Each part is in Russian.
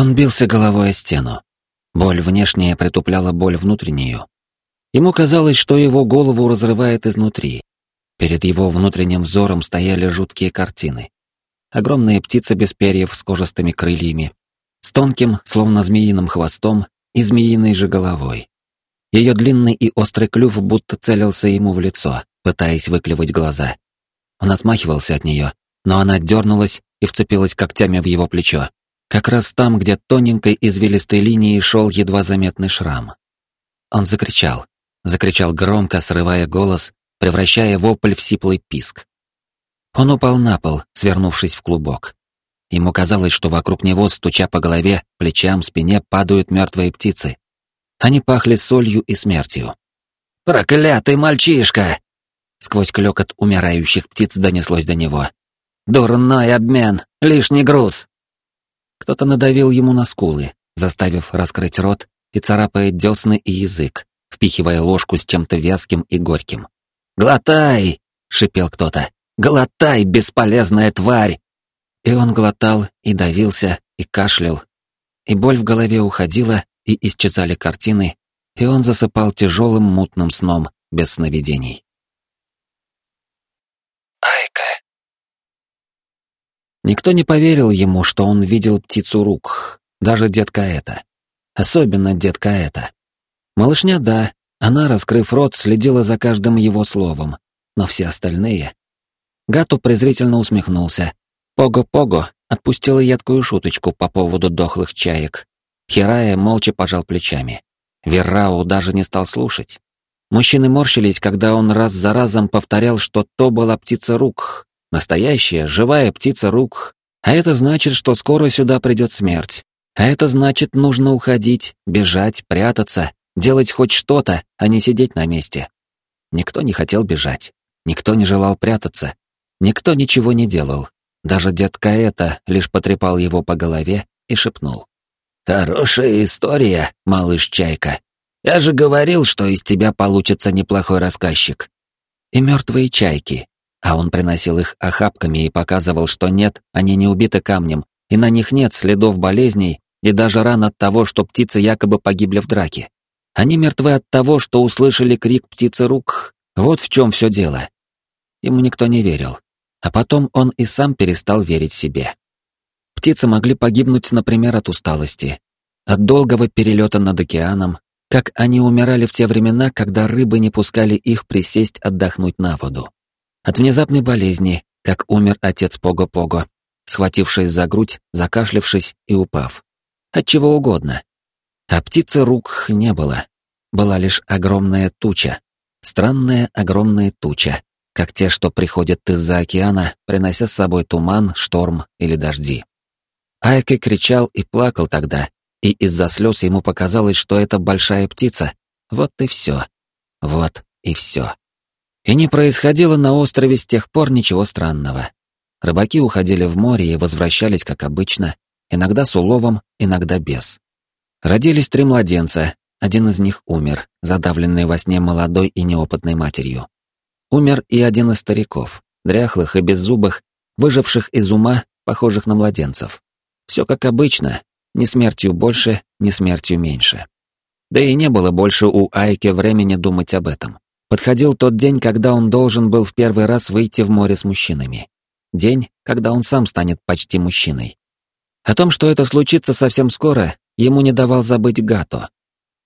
Он бился головой о стену. Боль внешняя притупляла боль внутреннюю. Ему казалось, что его голову разрывает изнутри. Перед его внутренним взором стояли жуткие картины. Огромная птица без перьев с кожистыми крыльями, с тонким, словно змеиным хвостом и змеиной же головой. Ее длинный и острый клюв будто целился ему в лицо, пытаясь выклевать глаза. Он отмахивался от нее, но она дернулась и вцепилась когтями в его плечо. Как раз там, где тоненькой извилистой линией шел едва заметный шрам. Он закричал. Закричал громко, срывая голос, превращая вопль в сиплый писк. Он упал на пол, свернувшись в клубок. Ему казалось, что вокруг него, стуча по голове, плечам, спине, падают мертвые птицы. Они пахли солью и смертью. «Проклятый мальчишка!» Сквозь клёкот умирающих птиц донеслось до него. «Дурной обмен! Лишний груз!» Кто-то надавил ему на скулы, заставив раскрыть рот и царапая десны и язык, впихивая ложку с чем-то вязким и горьким. «Глотай!» — шипел кто-то. «Глотай, бесполезная тварь!» И он глотал, и давился, и кашлял. И боль в голове уходила, и исчезали картины, и он засыпал тяжелым мутным сном без сновидений. Никто не поверил ему, что он видел птицу рук, даже детка это. Особенно детка это. Малышня, да, она, раскрыв рот, следила за каждым его словом, но все остальные... Гату презрительно усмехнулся. Пого-пого отпустила едкую шуточку по поводу дохлых чаек. Хирая молча пожал плечами. Веррау даже не стал слушать. Мужчины морщились, когда он раз за разом повторял, что то была птица рук, настоящая, живая птица рук, а это значит, что скоро сюда придет смерть. А это значит, нужно уходить, бежать, прятаться, делать хоть что-то, а не сидеть на месте. Никто не хотел бежать, никто не желал прятаться, никто ничего не делал. Даже дед Каэта лишь потрепал его по голове и шепнул. «Хорошая история, малыш Чайка. Я же говорил, что из тебя получится неплохой рассказчик. И мертвые чайки. А он приносил их охапками и показывал, что нет, они не убиты камнем, и на них нет следов болезней и даже ран от того, что птицы якобы погибли в драке. Они мертвы от того, что услышали крик птицы рук. Вот в чем все дело. Ему никто не верил. А потом он и сам перестал верить себе. Птицы могли погибнуть, например, от усталости, от долгого перелета над океаном, как они умирали в те времена, когда рыбы не пускали их присесть отдохнуть на воду. От внезапной болезни, как умер отец Пого-Пого, схватившись за грудь, закашлившись и упав. От чего угодно. А птицы рук не было. Была лишь огромная туча. Странная огромная туча, как те, что приходят из-за океана, принося с собой туман, шторм или дожди. Айке кричал и плакал тогда, и из-за слез ему показалось, что это большая птица. Вот и все. Вот и все. И не происходило на острове с тех пор ничего странного. Рыбаки уходили в море и возвращались, как обычно, иногда с уловом, иногда без. Родились три младенца, один из них умер, задавленный во сне молодой и неопытной матерью. Умер и один из стариков, дряхлых и беззубых, выживших из ума, похожих на младенцев. Все как обычно, ни смертью больше, ни смертью меньше. Да и не было больше у Айки времени думать об этом. Подходил тот день, когда он должен был в первый раз выйти в море с мужчинами. День, когда он сам станет почти мужчиной. О том, что это случится совсем скоро, ему не давал забыть Гато.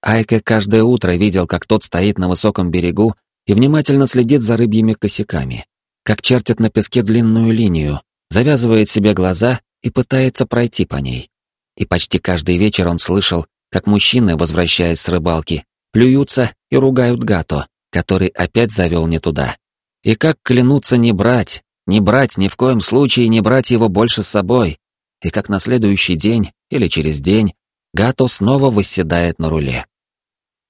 Айка каждое утро видел, как тот стоит на высоком берегу и внимательно следит за рыбьими косяками, как чертит на песке длинную линию, завязывает себе глаза и пытается пройти по ней. И почти каждый вечер он слышал, как мужчины, возвращаясь с рыбалки, плюются и ругают Гато, который опять завел не туда. И как клянутся не брать, не брать ни в коем случае, не брать его больше с собой. И как на следующий день или через день Гато снова восседает на руле.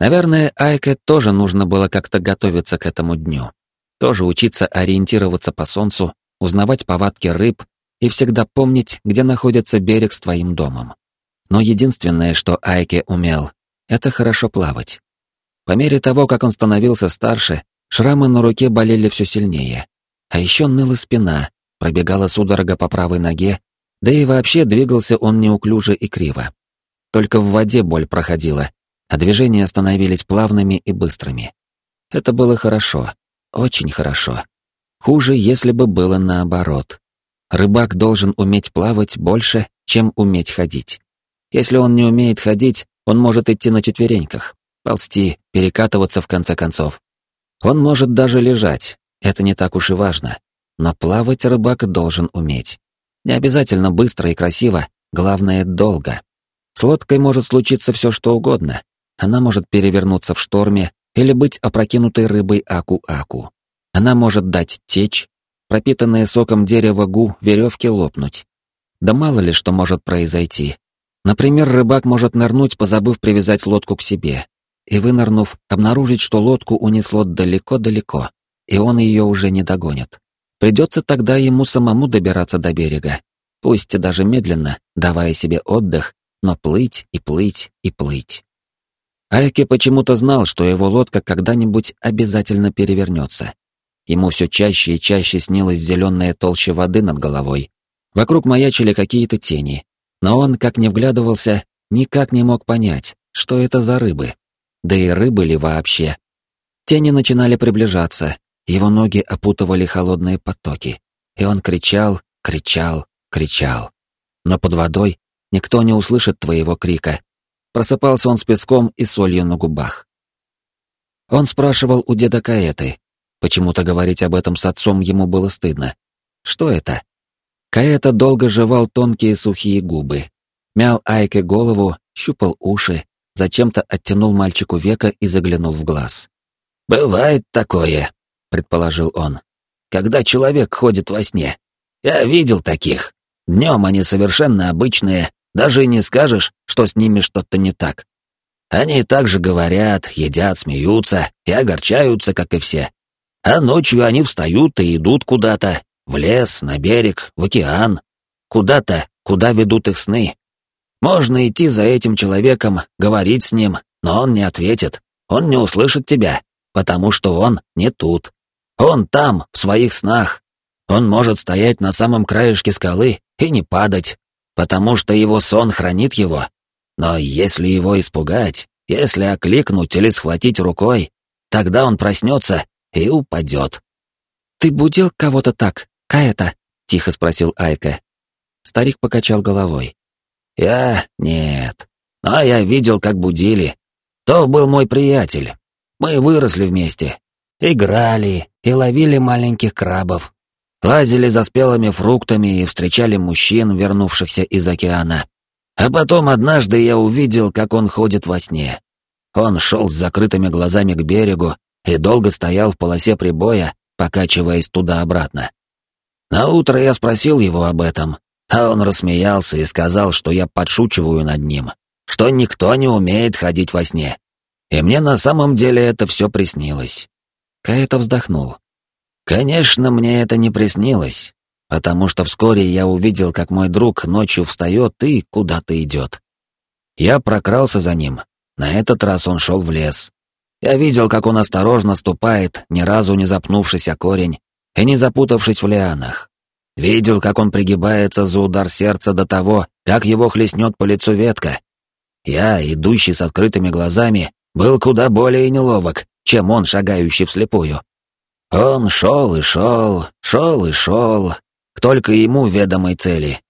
Наверное, Айке тоже нужно было как-то готовиться к этому дню. Тоже учиться ориентироваться по солнцу, узнавать повадки рыб и всегда помнить, где находится берег с твоим домом. Но единственное, что Айке умел, это хорошо плавать. По мере того, как он становился старше, шрамы на руке болели все сильнее. А еще ныла спина, пробегала судорога по правой ноге, Да и вообще двигался он неуклюже и криво. Только в воде боль проходила, а движения становились плавными и быстрыми. Это было хорошо, очень хорошо. Хуже, если бы было наоборот. Рыбак должен уметь плавать больше, чем уметь ходить. Если он не умеет ходить, он может идти на четвереньках, ползти, перекатываться в конце концов. Он может даже лежать, это не так уж и важно. Но плавать рыбак должен уметь. Не обязательно быстро и красиво, главное — долго. С лодкой может случиться все что угодно. Она может перевернуться в шторме или быть опрокинутой рыбой аку-аку. Она может дать течь, пропитанные соком дерева гу веревки лопнуть. Да мало ли что может произойти. Например, рыбак может нырнуть, позабыв привязать лодку к себе, и, вынырнув, обнаружить, что лодку унесло далеко-далеко, и он ее уже не догонит. Придется тогда ему самому добираться до берега, пусть даже медленно, давая себе отдых, но плыть и плыть и плыть. Айки почему-то знал, что его лодка когда-нибудь обязательно перевернется. Ему все чаще и чаще снилась зеленая толща воды над головой. Вокруг маячили какие-то тени, но он, как не вглядывался, никак не мог понять, что это за рыбы. Да и рыбы ли вообще? Тени начинали приближаться, его ноги опутывали холодные потоки, и он кричал, кричал, кричал. Но под водой никто не услышит твоего крика. Просыпался он с песком и солью на губах. Он спрашивал у деда Каэты. Почему-то говорить об этом с отцом ему было стыдно. Что это? Каэта долго жевал тонкие сухие губы, мял Айке голову, щупал уши, зачем-то оттянул мальчику века и заглянул в глаз. «Бывает такое», — предположил он, — «когда человек ходит во сне. Я видел таких. Днем они совершенно обычные, даже и не скажешь, что с ними что-то не так. Они также говорят, едят, смеются и огорчаются, как и все. А ночью они встают и идут куда-то, в лес, на берег, в океан. Куда-то, куда ведут их сны. Можно идти за этим человеком, говорить с ним, но он не ответит, он не услышит тебя, потому что он не тут. Он там, в своих снах. Он может стоять на самом краешке скалы и не падать, потому что его сон хранит его. Но если его испугать, если окликнуть или схватить рукой, тогда он проснется и упадет. «Ты будил кого-то так, Каэта?» — тихо спросил Айка. Старик покачал головой. «Я? Нет. Но я видел, как будили. То был мой приятель. Мы выросли вместе. Играли и ловили маленьких крабов. Лазили за спелыми фруктами и встречали мужчин, вернувшихся из океана. А потом однажды я увидел, как он ходит во сне. Он шел с закрытыми глазами к берегу и долго стоял в полосе прибоя, покачиваясь туда-обратно. На утро я спросил его об этом, а он рассмеялся и сказал, что я подшучиваю над ним, что никто не умеет ходить во сне. И мне на самом деле это все приснилось. Каэта вздохнул. Конечно, мне это не приснилось, потому что вскоре я увидел, как мой друг ночью встает и куда-то идет. Я прокрался за ним. На этот раз он шел в лес. Я видел, как он осторожно ступает, ни разу не запнувшись о корень и не запутавшись в лианах. Видел, как он пригибается за удар сердца до того, как его хлестнет по лицу ветка. Я, идущий с открытыми глазами, был куда более неловок, чем он, шагающий вслепую. Он шел и шел, шел и шел, к только ему ведомой цели.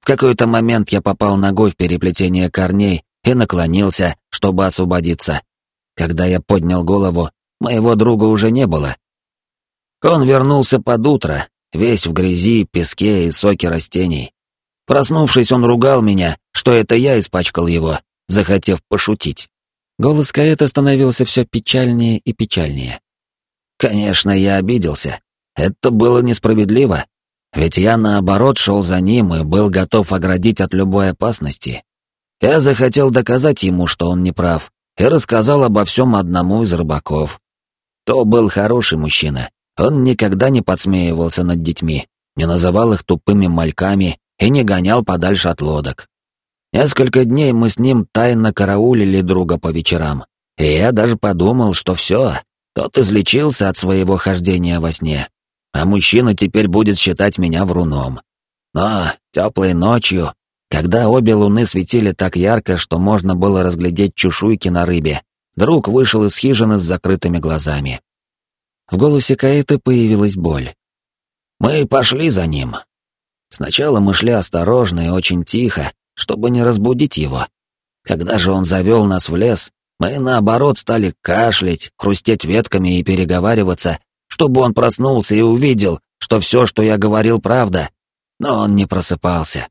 В какой-то момент я попал ногой в переплетение корней и наклонился, чтобы освободиться. Когда я поднял голову, моего друга уже не было. Он вернулся под утро, весь в грязи, песке и соке растений. Проснувшись, он ругал меня, что это я испачкал его, захотев пошутить. Голос Каэта становился все печальнее и печальнее. Конечно, я обиделся. Это было несправедливо. Ведь я, наоборот, шел за ним и был готов оградить от любой опасности. Я захотел доказать ему, что он не прав, и рассказал обо всем одному из рыбаков. То был хороший мужчина. Он никогда не подсмеивался над детьми, не называл их тупыми мальками и не гонял подальше от лодок. Несколько дней мы с ним тайно караулили друга по вечерам, и я даже подумал, что все, тот излечился от своего хождения во сне, а мужчина теперь будет считать меня вруном. Но теплой ночью, когда обе луны светили так ярко, что можно было разглядеть чешуйки на рыбе, друг вышел из хижины с закрытыми глазами. В голосе Каэты появилась боль. Мы пошли за ним. Сначала мы шли осторожно и очень тихо, чтобы не разбудить его. Когда же он завел нас в лес, мы, наоборот, стали кашлять, хрустеть ветками и переговариваться, чтобы он проснулся и увидел, что все, что я говорил, правда. Но он не просыпался.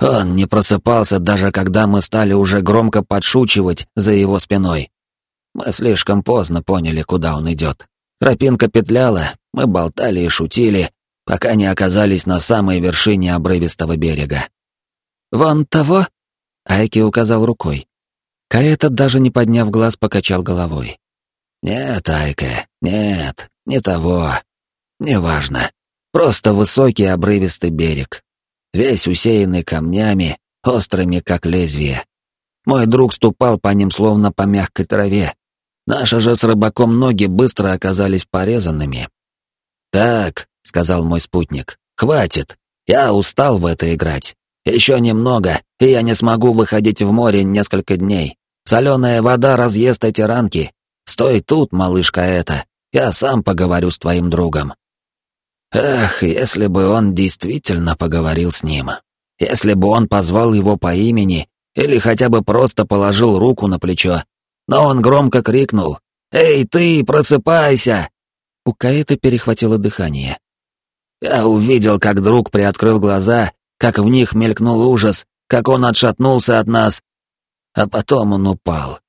Он не просыпался, даже когда мы стали уже громко подшучивать за его спиной. Мы слишком поздно поняли, куда он идет. Тропинка петляла, мы болтали и шутили, пока не оказались на самой вершине обрывистого берега. «Вон того?» — Айки указал рукой. Каэта, даже не подняв глаз, покачал головой. «Нет, Айка, нет, не того. Неважно. Просто высокий обрывистый берег. Весь усеянный камнями, острыми, как лезвие. Мой друг ступал по ним, словно по мягкой траве. Наши же с рыбаком ноги быстро оказались порезанными. «Так», — сказал мой спутник, — «хватит. Я устал в это играть. Еще немного, и я не смогу выходить в море несколько дней. Соленая вода разъест эти ранки. Стой тут, малышка эта. Я сам поговорю с твоим другом. Эх, если бы он действительно поговорил с ним. Если бы он позвал его по имени или хотя бы просто положил руку на плечо. Но он громко крикнул «Эй, ты, просыпайся!» У Каэта перехватило дыхание. Я увидел, как друг приоткрыл глаза, как в них мелькнул ужас, как он отшатнулся от нас. А потом он упал.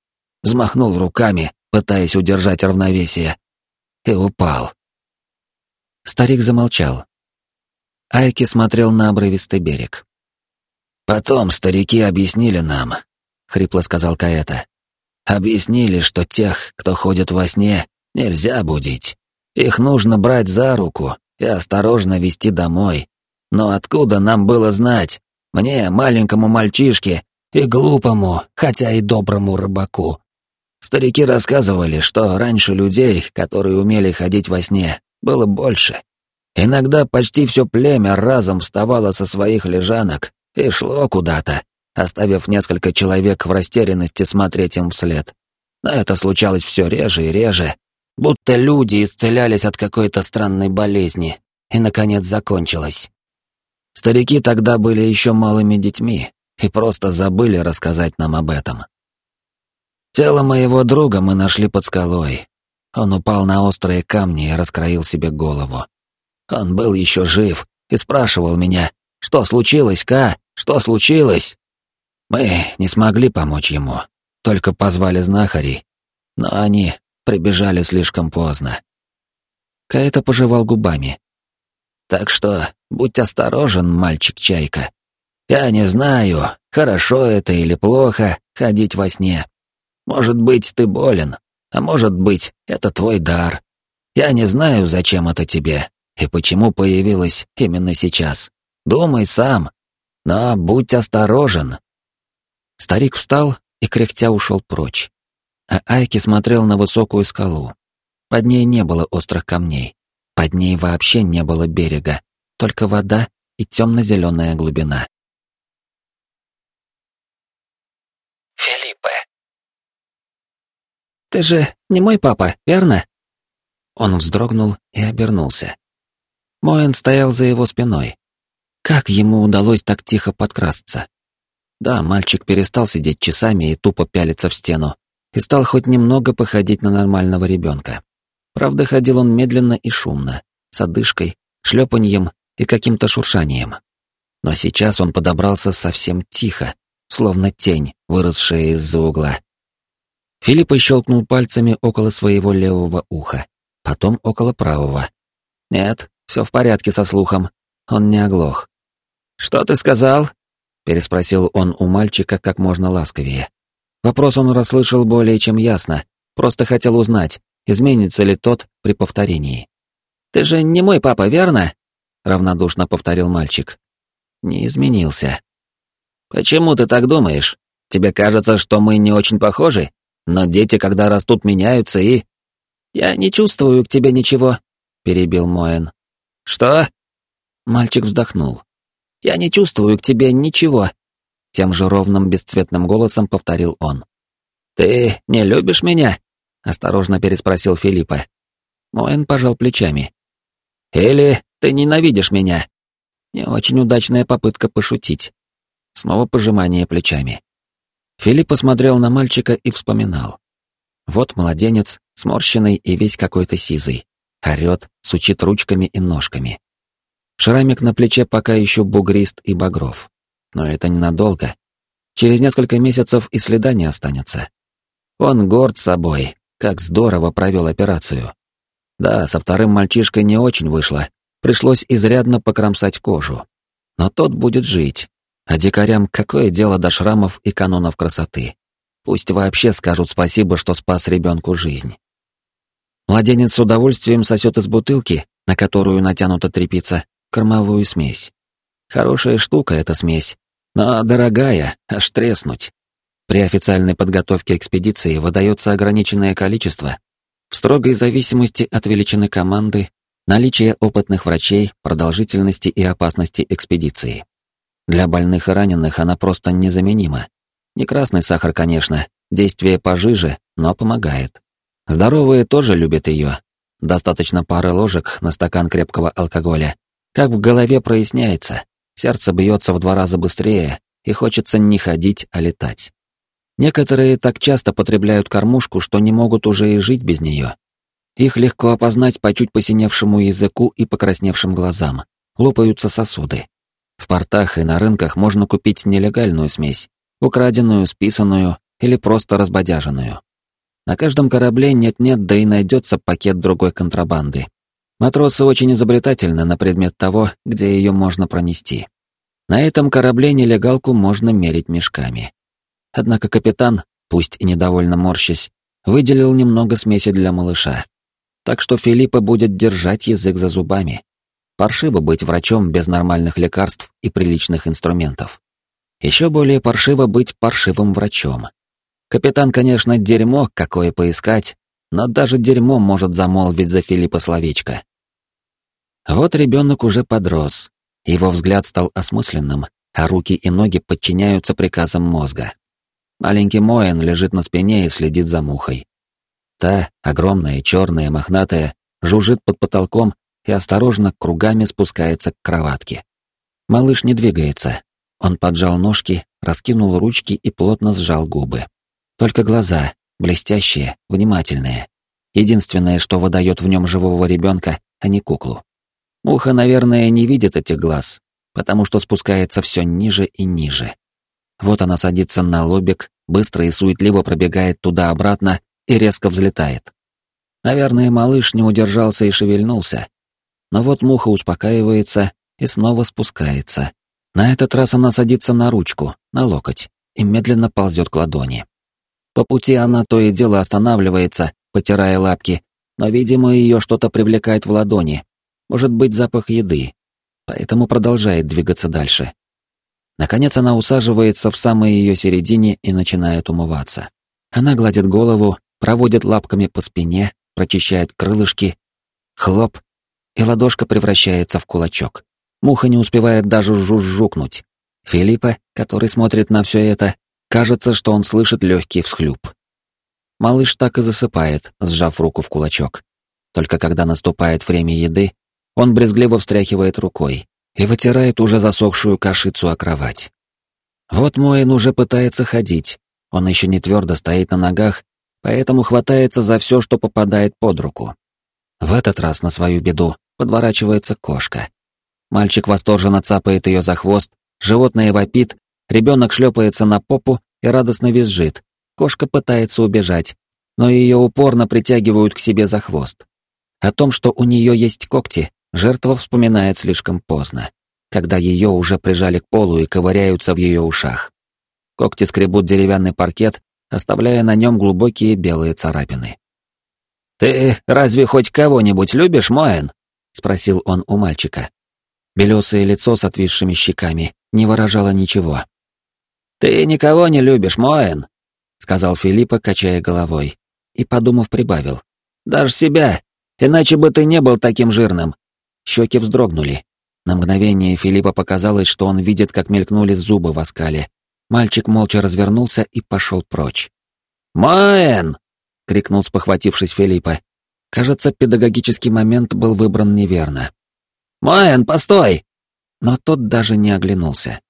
Взмахнул руками, пытаясь удержать равновесие. И упал. Старик замолчал. Айки смотрел на обрывистый берег. «Потом старики объяснили нам», — хрипло сказал Каэта. «Объяснили, что тех, кто ходит во сне, нельзя будить. Их нужно брать за руку и осторожно вести домой. Но откуда нам было знать? Мне, маленькому мальчишке, и глупому, хотя и доброму рыбаку. Старики рассказывали, что раньше людей, которые умели ходить во сне, было больше. Иногда почти все племя разом вставало со своих лежанок и шло куда-то, оставив несколько человек в растерянности смотреть им вслед. Но это случалось все реже и реже, будто люди исцелялись от какой-то странной болезни, и, наконец, закончилось. Старики тогда были еще малыми детьми и просто забыли рассказать нам об этом. Тело моего друга мы нашли под скалой. Он упал на острые камни и раскроил себе голову. Он был еще жив и спрашивал меня, что случилось, Ка, что случилось? Мы не смогли помочь ему, только позвали знахарей, но они прибежали слишком поздно. Каэта пожевал губами. Так что будь осторожен, мальчик-чайка. Я не знаю, хорошо это или плохо ходить во сне. Может быть, ты болен, а может быть, это твой дар. Я не знаю, зачем это тебе и почему появилось именно сейчас. Думай сам, но будь осторожен. Старик встал и кряхтя ушел прочь. А Айки смотрел на высокую скалу. Под ней не было острых камней. Под ней вообще не было берега, только вода и темно-зеленая глубина. Филиппе. «Ты же не мой папа, верно?» Он вздрогнул и обернулся. Моэн стоял за его спиной. Как ему удалось так тихо подкрасться? Да, мальчик перестал сидеть часами и тупо пялиться в стену, и стал хоть немного походить на нормального ребенка. Правда, ходил он медленно и шумно, с одышкой, шлепаньем и каким-то шуршанием. Но сейчас он подобрался совсем тихо, словно тень, выросшая из-за угла. Филипп щелкнул пальцами около своего левого уха, потом около правого. Нет, все в порядке со слухом, он не оглох. «Что ты сказал?» — переспросил он у мальчика как можно ласковее. Вопрос он расслышал более чем ясно, просто хотел узнать, изменится ли тот при повторении. «Ты же не мой папа, верно?» — равнодушно повторил мальчик. Не изменился. «Почему ты так думаешь? Тебе кажется, что мы не очень похожи? Но дети, когда растут, меняются и...» «Я не чувствую к тебе ничего», — перебил Моэн. «Что?» Мальчик вздохнул. Я не чувствую к тебе ничего. Тем же ровным бесцветным голосом повторил он. Ты не любишь меня? Осторожно переспросил Филиппа. Моэн пожал плечами. Или ты ненавидишь меня? Не очень удачная попытка пошутить. Снова пожимание плечами. Филипп посмотрел на мальчика и вспоминал. Вот младенец, сморщенный и весь какой-то сизый. Орет, сучит ручками и ножками. Шрамик на плече пока еще бугрист и багров. Но это ненадолго. Через несколько месяцев и следа не останется. Он горд собой, как здорово провел операцию. Да, со вторым мальчишкой не очень вышло. Пришлось изрядно покромсать кожу. Но тот будет жить. А дикарям какое дело до шрамов и канонов красоты? Пусть вообще скажут спасибо, что спас ребенку жизнь. Младенец с удовольствием сосет из бутылки, на которую натянута тряпица, кормовую смесь. Хорошая штука эта смесь, но дорогая, аж треснуть. При официальной подготовке экспедиции выдается ограниченное количество, в строгой зависимости от величины команды, наличия опытных врачей, продолжительности и опасности экспедиции. Для больных и раненых она просто незаменима. Не красный сахар, конечно, действие пожиже, но помогает. Здоровые тоже любят ее. Достаточно пары ложек на стакан крепкого алкоголя. Как в голове проясняется, сердце бьется в два раза быстрее, и хочется не ходить, а летать. Некоторые так часто потребляют кормушку, что не могут уже и жить без нее. Их легко опознать по чуть посиневшему языку и покрасневшим глазам. Лопаются сосуды. В портах и на рынках можно купить нелегальную смесь, украденную, списанную или просто разбодяженную. На каждом корабле нет-нет, да и найдется пакет другой контрабанды. Матросы очень изобретательны на предмет того, где ее можно пронести. На этом корабле нелегалку можно мерить мешками. Однако капитан, пусть и недовольно морщась, выделил немного смеси для малыша. Так что Филиппа будет держать язык за зубами. Паршиво быть врачом без нормальных лекарств и приличных инструментов. Еще более паршиво быть паршивым врачом. Капитан, конечно, дерьмо какое поискать, но даже дерьмо может замолвить за Филиппа словечко. Вот ребенок уже подрос, его взгляд стал осмысленным, а руки и ноги подчиняются приказам мозга. Маленький Моэн лежит на спине и следит за мухой. Та, огромная, черная, мохнатая, жужжит под потолком и осторожно кругами спускается к кроватке. Малыш не двигается, он поджал ножки, раскинул ручки и плотно сжал губы. Только глаза, блестящие, внимательные. Единственное, что выдает в нем живого ребенка, а не куклу. Муха, наверное, не видит этих глаз, потому что спускается все ниже и ниже. Вот она садится на лобик, быстро и суетливо пробегает туда-обратно и резко взлетает. Наверное, малыш не удержался и шевельнулся. Но вот муха успокаивается и снова спускается, на этот раз она садится на ручку, на локоть, и медленно ползет к ладони. По пути она то и дело останавливается, потирая лапки, но, видимо, ее что-то привлекает в ладони. Может быть, запах еды. Поэтому продолжает двигаться дальше. Наконец она усаживается в самой ее середине и начинает умываться. Она гладит голову, проводит лапками по спине, прочищает крылышки. Хлоп, и ладошка превращается в кулачок. Муха не успевает даже жужжукнуть. Филиппа, который смотрит на все это, кажется, что он слышит легкий всхлюп. Малыш так и засыпает, сжав руку в кулачок. Только когда наступает время еды, он брезгливо встряхивает рукой и вытирает уже засохшую кашицу о кровать. Вот Моин уже пытается ходить, он еще не твердо стоит на ногах, поэтому хватается за все, что попадает под руку. В этот раз на свою беду подворачивается кошка. Мальчик восторженно цапает ее за хвост, животное вопит, ребенок шлепается на попу и радостно визжит. Кошка пытается убежать, но ее упорно притягивают к себе за хвост. О том, что у нее есть когти, жертва вспоминает слишком поздно, когда ее уже прижали к полу и ковыряются в ее ушах. Когти скребут деревянный паркет, оставляя на нем глубокие белые царапины. «Ты разве хоть кого-нибудь любишь, Моэн?» — спросил он у мальчика. Белесое лицо с отвисшими щеками не выражало ничего. «Ты никого не любишь, Моэн», — сказал Филиппа, качая головой, и, подумав, прибавил. «Даже себя, иначе бы ты не был таким жирным». Щеки вздрогнули. На мгновение Филиппа показалось, что он видит, как мелькнули зубы в оскале. Мальчик молча развернулся и пошел прочь. «Маэн!» — крикнул, спохватившись Филиппа. Кажется, педагогический момент был выбран неверно. «Маэн, постой!» Но тот даже не оглянулся.